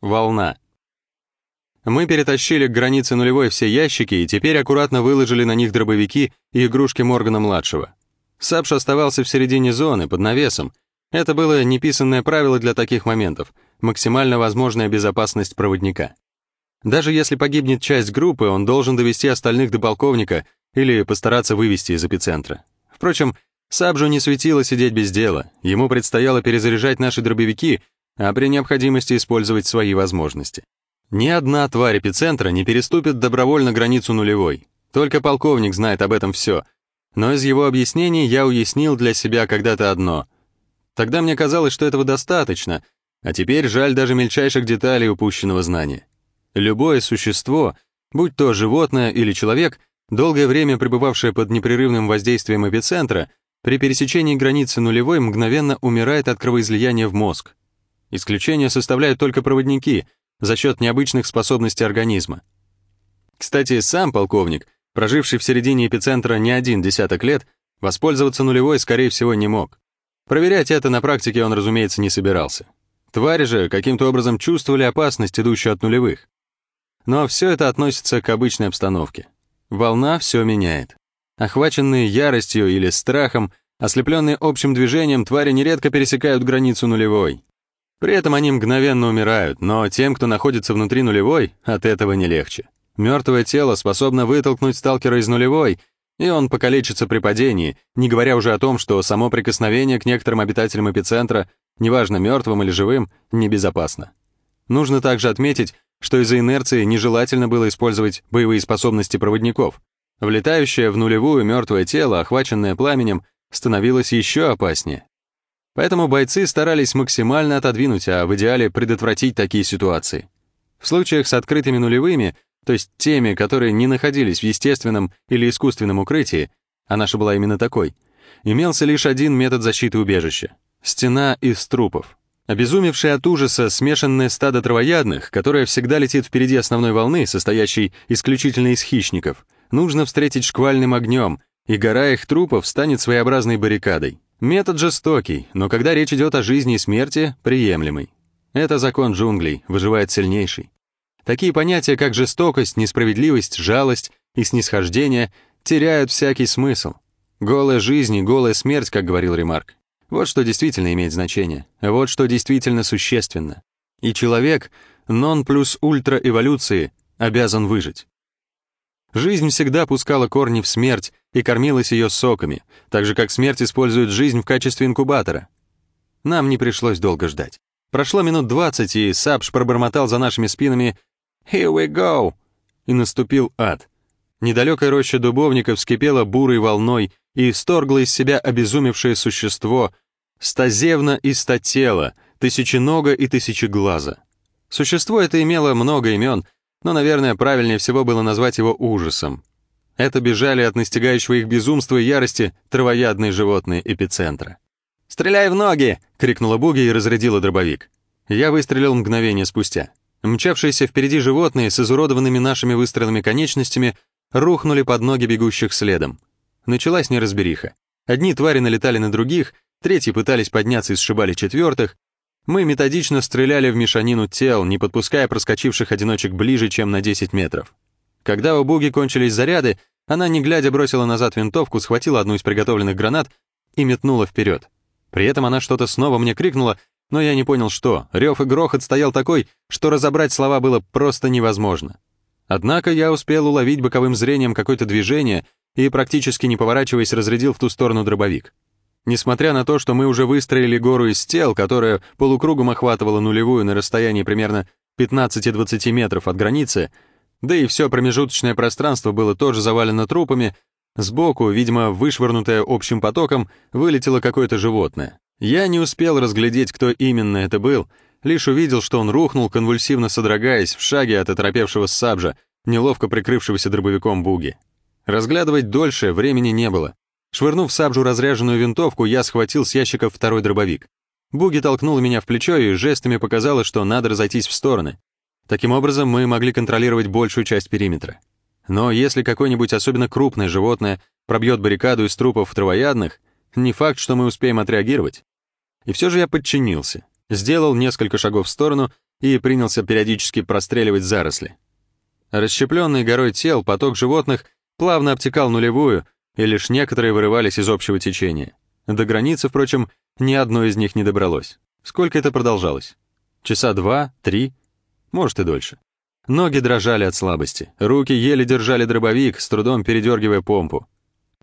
Волна. Мы перетащили к границе нулевой все ящики и теперь аккуратно выложили на них дробовики и игрушки Моргана-младшего. Сапш оставался в середине зоны, под навесом. Это было неписанное правило для таких моментов, максимально возможная безопасность проводника. Даже если погибнет часть группы, он должен довести остальных до полковника или постараться вывести из эпицентра. Впрочем, Сабжу не светило сидеть без дела, ему предстояло перезаряжать наши дробовики, а при необходимости использовать свои возможности. Ни одна тварь эпицентра не переступит добровольно границу нулевой. Только полковник знает об этом все. Но из его объяснений я уяснил для себя когда-то одно. Тогда мне казалось, что этого достаточно, а теперь жаль даже мельчайших деталей упущенного знания. Любое существо, будь то животное или человек, долгое время пребывавшее под непрерывным воздействием эпицентра, при пересечении границы нулевой мгновенно умирает от кровоизлияния в мозг. Исключение составляют только проводники за счет необычных способностей организма. Кстати, сам полковник, проживший в середине эпицентра не один десяток лет, воспользоваться нулевой, скорее всего, не мог. Проверять это на практике он, разумеется, не собирался. Твари же каким-то образом чувствовали опасность, идущую от нулевых. Но все это относится к обычной обстановке. Волна все меняет. Охваченные яростью или страхом, ослепленные общим движением, твари нередко пересекают границу нулевой. При этом они мгновенно умирают, но тем, кто находится внутри нулевой, от этого не легче. Мертвое тело способно вытолкнуть сталкера из нулевой, и он покалечится при падении, не говоря уже о том, что само прикосновение к некоторым обитателям эпицентра, неважно мертвым или живым, небезопасно. Нужно также отметить, что из-за инерции нежелательно было использовать боевые способности проводников. Влетающее в нулевую мертвое тело, охваченное пламенем, становилось еще опаснее. Поэтому бойцы старались максимально отодвинуть, а в идеале предотвратить такие ситуации. В случаях с открытыми нулевыми, то есть теми, которые не находились в естественном или искусственном укрытии, а наша была именно такой, имелся лишь один метод защиты убежища — стена из трупов. Обезумевшее от ужаса смешанное стадо травоядных, которое всегда летит впереди основной волны, состоящей исключительно из хищников, нужно встретить шквальным огнем, и гора их трупов станет своеобразной баррикадой. Метод жестокий, но когда речь идет о жизни и смерти, приемлемый. Это закон джунглей, выживает сильнейший. Такие понятия, как жестокость, несправедливость, жалость и снисхождение, теряют всякий смысл. Голая жизнь и голая смерть, как говорил Ремарк. Вот что действительно имеет значение, вот что действительно существенно. И человек, нон плюс ультра эволюции, обязан выжить. Жизнь всегда пускала корни в смерть и кормилась ее соками, так же как смерть использует жизнь в качестве инкубатора. Нам не пришлось долго ждать. Прошло минут двадцать, и Сапш пробормотал за нашими спинами «Here we go!» и наступил ад. Недалекая роща дубовников вскипела бурой волной и исторгло из себя обезумевшее существо, стазевно и статело, тысяченога и тысячеглаза. Существо это имело много имен, но, наверное, правильнее всего было назвать его ужасом. Это бежали от настигающего их безумства и ярости травоядные животные эпицентра. «Стреляй в ноги!» — крикнула Буги и разрядила дробовик. Я выстрелил мгновение спустя. Мчавшиеся впереди животные с изуродованными нашими выстрелами конечностями рухнули под ноги бегущих следом. Началась неразбериха. Одни твари налетали на других, третьи пытались подняться и сшибали четвертых. Мы методично стреляли в мешанину тел, не подпуская проскочивших одиночек ближе, чем на 10 метров. Когда у Буги кончились заряды, она, не глядя, бросила назад винтовку, схватила одну из приготовленных гранат и метнула вперед. При этом она что-то снова мне крикнула, но я не понял, что. Рев и грохот стоял такой, что разобрать слова было просто невозможно. Однако я успел уловить боковым зрением какое-то движение и, практически не поворачиваясь, разрядил в ту сторону дробовик. Несмотря на то, что мы уже выстроили гору из тел, которая полукругом охватывала нулевую на расстоянии примерно 15-20 метров от границы, да и все промежуточное пространство было тоже завалено трупами, сбоку, видимо, вышвырнутое общим потоком, вылетело какое-то животное. Я не успел разглядеть, кто именно это был, лишь увидел, что он рухнул, конвульсивно содрогаясь в шаге от оторопевшего сабжа, неловко прикрывшегося дробовиком буги. Разглядывать дольше времени не было. Швырнув сабжу разряженную винтовку, я схватил с ящика второй дробовик. Буги толкнула меня в плечо и жестами показала, что надо разойтись в стороны. Таким образом, мы могли контролировать большую часть периметра. Но если какое-нибудь особенно крупное животное пробьет баррикаду из трупов травоядных, не факт, что мы успеем отреагировать. И все же я подчинился. Сделал несколько шагов в сторону и принялся периодически простреливать заросли. Расщепленный горой тел поток животных плавно обтекал нулевую, и лишь некоторые вырывались из общего течения. До границы, впрочем, ни одно из них не добралось. Сколько это продолжалось? Часа два, три, может и дольше. Ноги дрожали от слабости, руки еле держали дробовик, с трудом передергивая помпу.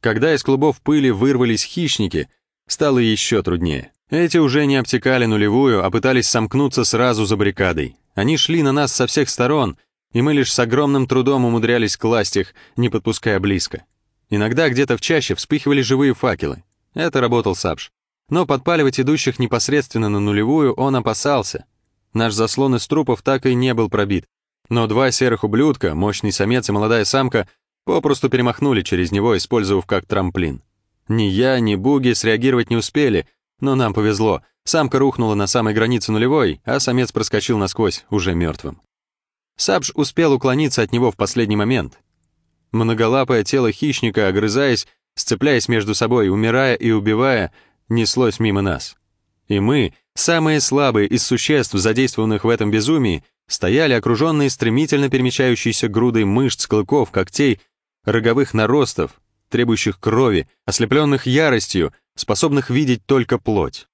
Когда из клубов пыли вырвались хищники, стало еще труднее. Эти уже не обтекали нулевую, а пытались сомкнуться сразу за баррикадой. Они шли на нас со всех сторон, и мы лишь с огромным трудом умудрялись класть их, не подпуская близко. Иногда где-то в чаще вспыхивали живые факелы. Это работал Сапш. Но подпаливать идущих непосредственно на нулевую он опасался. Наш заслон из трупов так и не был пробит. Но два серых ублюдка, мощный самец и молодая самка, попросту перемахнули через него, использовав как трамплин. Ни я, ни Буги среагировать не успели, но нам повезло. Самка рухнула на самой границе нулевой, а самец проскочил насквозь, уже мертвым. Сабж успел уклониться от него в последний момент. Многолапое тело хищника, огрызаясь, сцепляясь между собой, умирая и убивая, неслось мимо нас. И мы, самые слабые из существ, задействованных в этом безумии, стояли окруженные стремительно перемещающейся грудой мышц, клыков, когтей, роговых наростов, требующих крови, ослепленных яростью, способных видеть только плоть.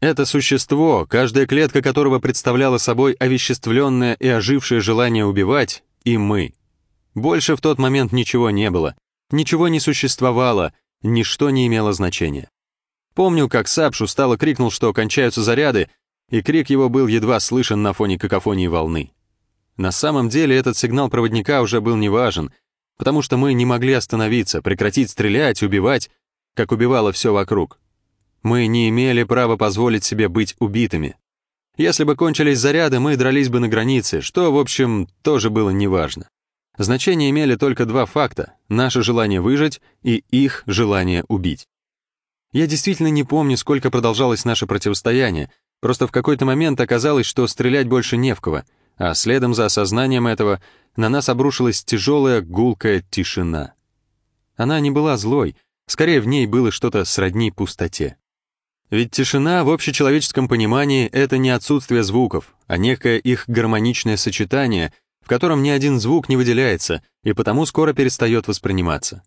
Это существо, каждая клетка которого представляла собой овеществленное и ожившее желание убивать, и мы. Больше в тот момент ничего не было, ничего не существовало, ничто не имело значения. Помню, как Сапш устало крикнул, что кончаются заряды, и крик его был едва слышен на фоне какофонии волны. На самом деле этот сигнал проводника уже был неважен, потому что мы не могли остановиться, прекратить стрелять, убивать, как убивало все вокруг. Мы не имели права позволить себе быть убитыми. Если бы кончились заряды, мы дрались бы на границе, что, в общем, тоже было неважно. Значение имели только два факта — наше желание выжить и их желание убить. Я действительно не помню, сколько продолжалось наше противостояние, просто в какой-то момент оказалось, что стрелять больше не в кого, а следом за осознанием этого на нас обрушилась тяжелая гулкая тишина. Она не была злой, скорее в ней было что-то сродни пустоте. Ведь тишина в общечеловеческом понимании — это не отсутствие звуков, а некое их гармоничное сочетание, в котором ни один звук не выделяется и потому скоро перестает восприниматься.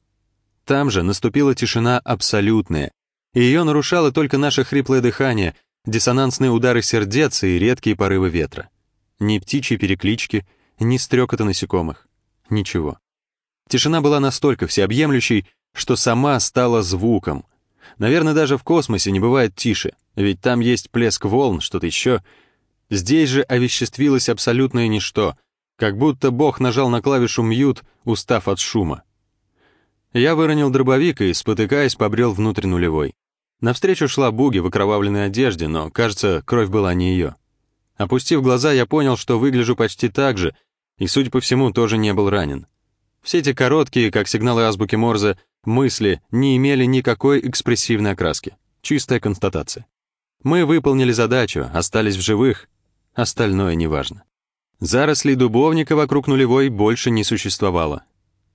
Там же наступила тишина абсолютная, и ее нарушало только наше хриплое дыхание, диссонансные удары сердец и редкие порывы ветра. Ни птичьи переклички, ни стрекота насекомых. Ничего. Тишина была настолько всеобъемлющей, что сама стала звуком. Наверное, даже в космосе не бывает тише, ведь там есть плеск волн, что-то еще. Здесь же овеществилось абсолютное ничто, как будто Бог нажал на клавишу «мьют», устав от шума. Я выронил дробовик и, спотыкаясь, побрел внутрь нулевой. Навстречу шла Буги в окровавленной одежде, но, кажется, кровь была не ее. Опустив глаза, я понял, что выгляжу почти так же, и, судя по всему, тоже не был ранен. Все эти короткие, как сигналы азбуки Морзе, мысли не имели никакой экспрессивной окраски. Чистая констатация. Мы выполнили задачу, остались в живых, остальное неважно. Зарослей дубовника вокруг нулевой больше не существовало.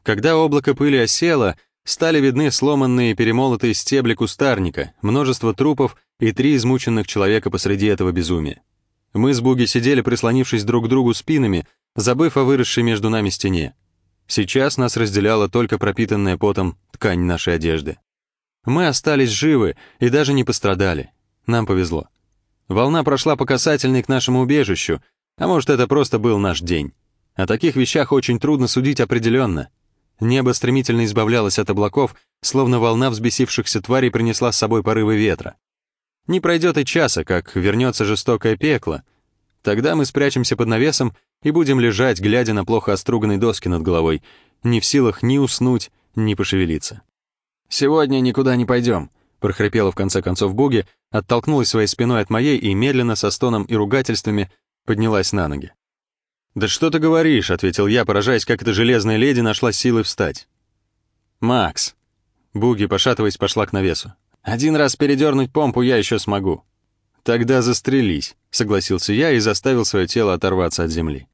Когда облако пыли осело, стали видны сломанные перемолотые стебли кустарника, множество трупов и три измученных человека посреди этого безумия. Мы с Буги сидели, прислонившись друг к другу спинами, забыв о выросшей между нами стене. Сейчас нас разделяла только пропитанная потом ткань нашей одежды. Мы остались живы и даже не пострадали. Нам повезло. Волна прошла по касательной к нашему убежищу, а может, это просто был наш день. О таких вещах очень трудно судить определенно — Небо стремительно избавлялось от облаков, словно волна взбесившихся тварей принесла с собой порывы ветра. Не пройдет и часа, как вернется жестокое пекло. Тогда мы спрячемся под навесом и будем лежать, глядя на плохо оструганной доски над головой, не в силах ни уснуть, ни пошевелиться. «Сегодня никуда не пойдем», — прохрипела в конце концов Буги, оттолкнулась своей спиной от моей и медленно со стоном и ругательствами поднялась на ноги. «Да что ты говоришь?» — ответил я, поражаясь, как эта железная леди нашла силы встать. «Макс!» Буги, пошатываясь, пошла к навесу. «Один раз передернуть помпу я еще смогу». «Тогда застрелись», — согласился я и заставил свое тело оторваться от земли.